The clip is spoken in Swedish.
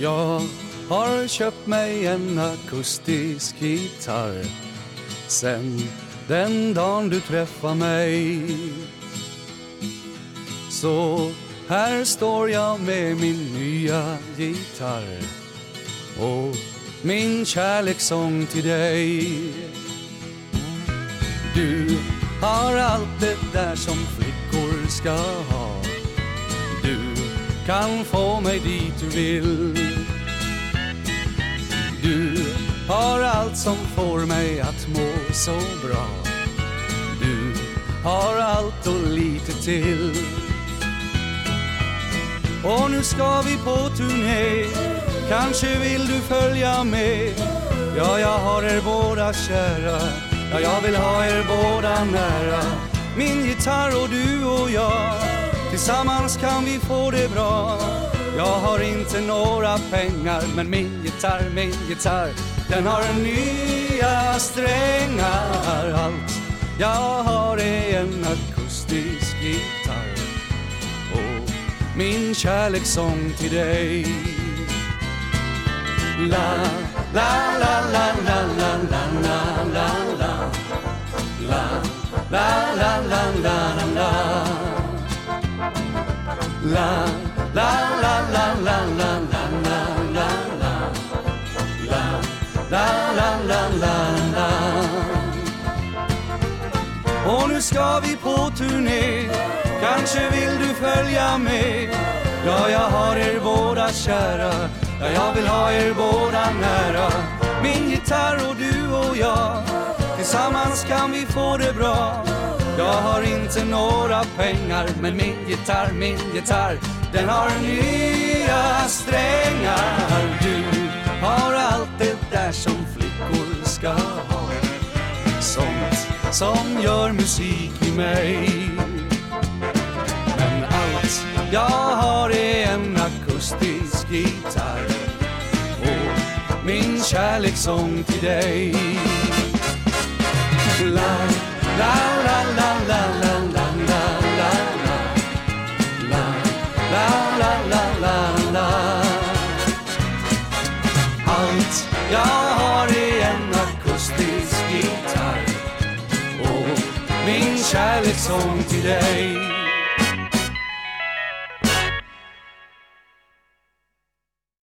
Jag har köpt mig en akustisk gitarr sen den dagen du träffade mig. Så här står jag med min nya gitarr och min kärlekssång till dig. Du har allt det där som flickor ska ha kan få mig dit du vill. Du har allt som får mig att må så bra. Du har allt och lite till. Och nu ska vi på turné. Kanske vill du följa med? Ja, jag har er båda kära. Ja, jag vill ha er båda nära. Min gitarr och du och jag. Tillsammans kan vi få det bra Jag har inte några pengar Men min gitarr, min gitarr Den har nya strängar Allt jag har är en akustisk gitarr Och min kärlekssång till dig La, la, la, la, la, la, la, la, la, la La, la, la, Och nu ska vi på turné Kanske vill du följa med Ja, jag har er båda kära Ja, jag vill ha er båda nära Min gitarr och du och jag Tillsammans kan vi få det bra jag har inte några pengar men min gitarr, min gitarr den har nya strängar. Du har allt det där som flickor ska ha. Sånt som gör musik i mig. Men allt jag har är en akustisk gitarr. Och min kärlekssång till dig. La, la, la, la allt jag har är en akustisk gitarr. Och min kärlekssång till dig.